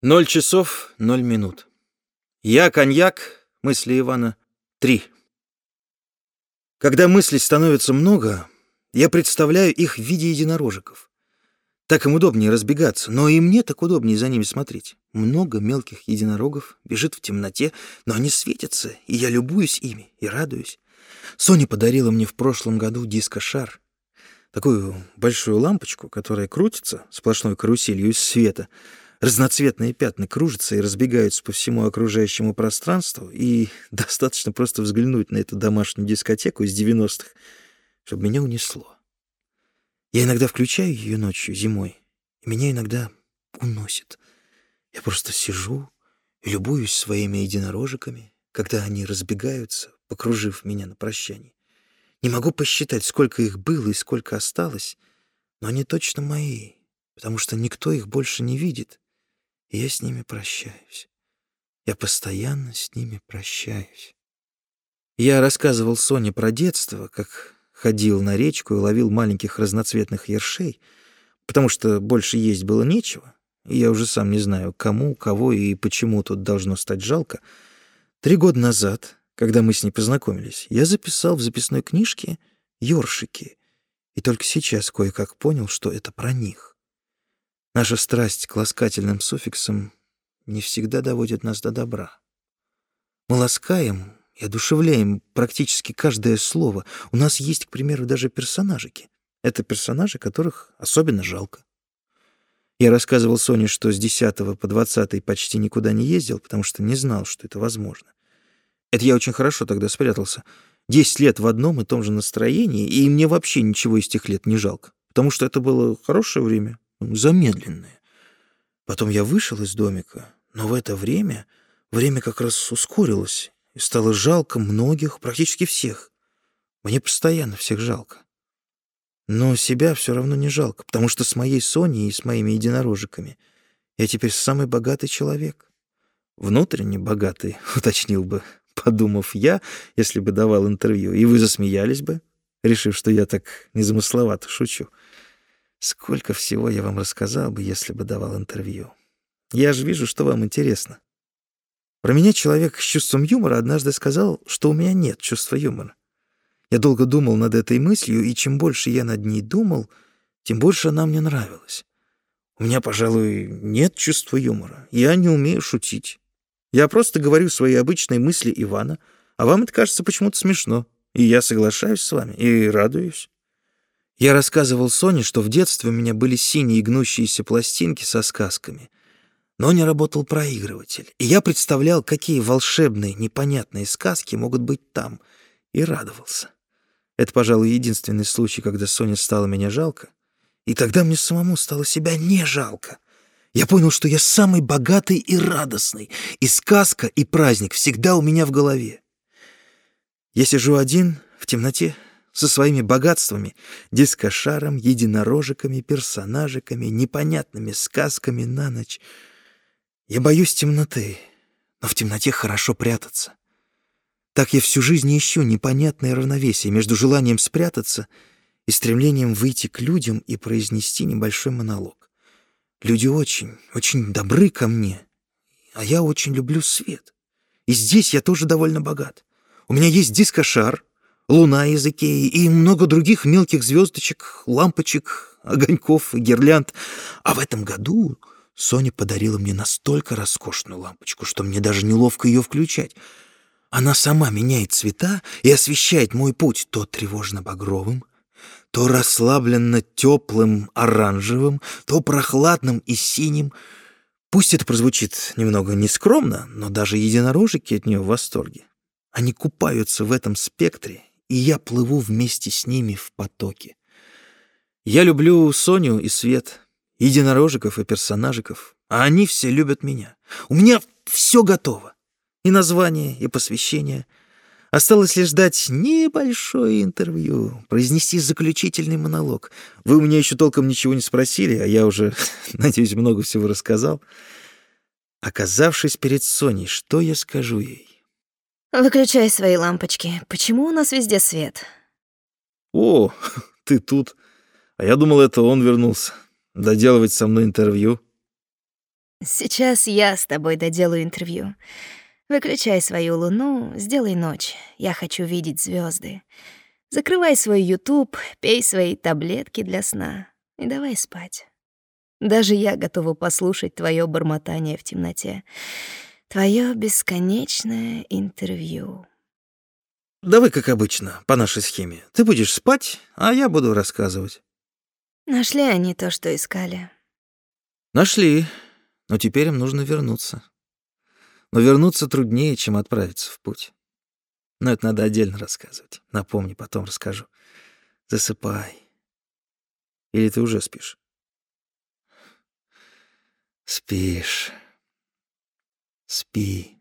Ноль часов, ноль минут. Я коньяк, мысли Ивана, три. Когда мыслей становится много, я представляю их в виде единорожиков. Так им удобнее разбегаться, но и мне так удобнее за ними смотреть. Много мелких единорогов бежит в темноте, но они светятся, и я любуюсь ими и радуюсь. Соня подарила мне в прошлом году диско-шар. Такую большую лампочку, которая крутится сплошной каруселью из света — Разноцветные пятна кружатся и разбегаются по всему окружающему пространству, и достаточно просто взглянуть на эту домашнюю дискотеку из 90-х, чтобы меня унесло. Я иногда включаю ее ночью, зимой, и меня иногда уносит. Я просто сижу и любуюсь своими единорожиками, когда они разбегаются, покружив меня на прощание. Не могу посчитать, сколько их было и сколько осталось, но они точно мои, потому что никто их больше не видит, и я с ними прощаюсь. Я постоянно с ними прощаюсь. Я рассказывал Соне про детство, как ходил на речку и ловил маленьких разноцветных ершей, потому что больше есть было нечего, и я уже сам не знаю, кому, кого и почему тут должно стать жалко. Три года назад, когда мы с ней познакомились, я записал в записной книжке ёршики, и только сейчас кое-как понял, что это про них. Наша страсть к ласкательным суффиксам не всегда доводит нас до добра. Мы ласкаем и одушевляем практически каждое слово. У нас есть, к примеру, даже персонажики. Это персонажи, которых особенно жалко. Я рассказывал Соне, что с 10 по 20 почти никуда не ездил, потому что не знал, что это возможно. Это я очень хорошо тогда спрятался. Десять лет в одном и том же настроении, и мне вообще ничего из тех лет не жалко, потому что это было хорошее время, замедленные. Потом я вышел из домика, но в это время время как раз ускорилось, и стало жалко многих, практически всех. Мне постоянно всех жалко. Но себя все равно не жалко, потому что с моей Соней и с моими единорожиками я теперь самый богатый человек. Внутренне богатый, уточнил бы, подумав я, если бы давал интервью, и вы засмеялись бы, решив, что я так незамысловато шучу. Сколько всего я вам рассказал бы, если бы давал интервью. Я же вижу, что вам интересно. Про меня человек с чувством юмора однажды сказал, что у меня нет чувства юмора. Я долго думал над этой мыслью, и чем больше я над ней думал, тем больше она мне нравилась. У меня, пожалуй, нет чувства юмора. Я не умею шутить. Я просто говорю свои обычные мысли Ивана, а вам это кажется почему-то смешно. И я соглашаюсь с вами и радуюсь. Я рассказывал Соне, что в детстве у меня были синие гнущиеся пластинки со сказками. Но не работал проигрыватель, и я представлял, какие волшебные, непонятные сказки могут быть там, и радовался. Это, пожалуй, единственный случай, когда Соне стало меня жалко. И тогда мне самому стало себя не жалко. Я понял, что я самый богатый и радостный, и сказка, и праздник всегда у меня в голове. Я сижу один в темноте, со своими богатствами, дискошаром, единорожиками, персонажиками, непонятными сказками на ночь. Я боюсь темноты, но в темноте хорошо прятаться. Так я всю жизнь ищу непонятное равновесие между желанием спрятаться и стремлением выйти к людям и произнести небольшой монолог. Люди очень, очень добры ко мне, а я очень люблю свет. И здесь я тоже довольно богат. У меня есть дискошар, луна из Икеи и много других мелких звездочек, лампочек, огоньков гирлянд. А в этом году Соня подарила мне настолько роскошную лампочку, что мне даже неловко ее включать. Она сама меняет цвета и освещает мой путь то тревожно-багровым, то расслабленно теплым оранжевым, то прохладным и синим. Пусть это прозвучит немного нескромно, но даже единорожики от нее в восторге. Они купаются в этом спектре и я плыву вместе с ними в потоке. Я люблю Соню и Свет, единорожиков и персонажиков, а они все любят меня. У меня все готово. И название, и посвящение. Осталось лишь дать небольшое интервью, произнести заключительный монолог. Вы у меня еще толком ничего не спросили, а я уже, надеюсь, много всего рассказал. Оказавшись перед Соней, что я скажу ей? Выключай свои лампочки. Почему у нас везде свет? О, ты тут. А я думал, это он вернулся. Доделывать со мной интервью. Сейчас я с тобой доделаю интервью. Выключай свою луну, сделай ночь. Я хочу видеть звезды. Закрывай свой YouTube, пей свои таблетки для сна и давай спать. Даже я готова послушать твое бормотание в темноте. Твое бесконечное интервью. Давай, как обычно, по нашей схеме. Ты будешь спать, а я буду рассказывать. Нашли они то, что искали. Нашли, но теперь им нужно вернуться. Но вернуться труднее, чем отправиться в путь. Но это надо отдельно рассказывать. Напомни, потом расскажу. Засыпай. Или ты уже спишь? Спишь. Спи.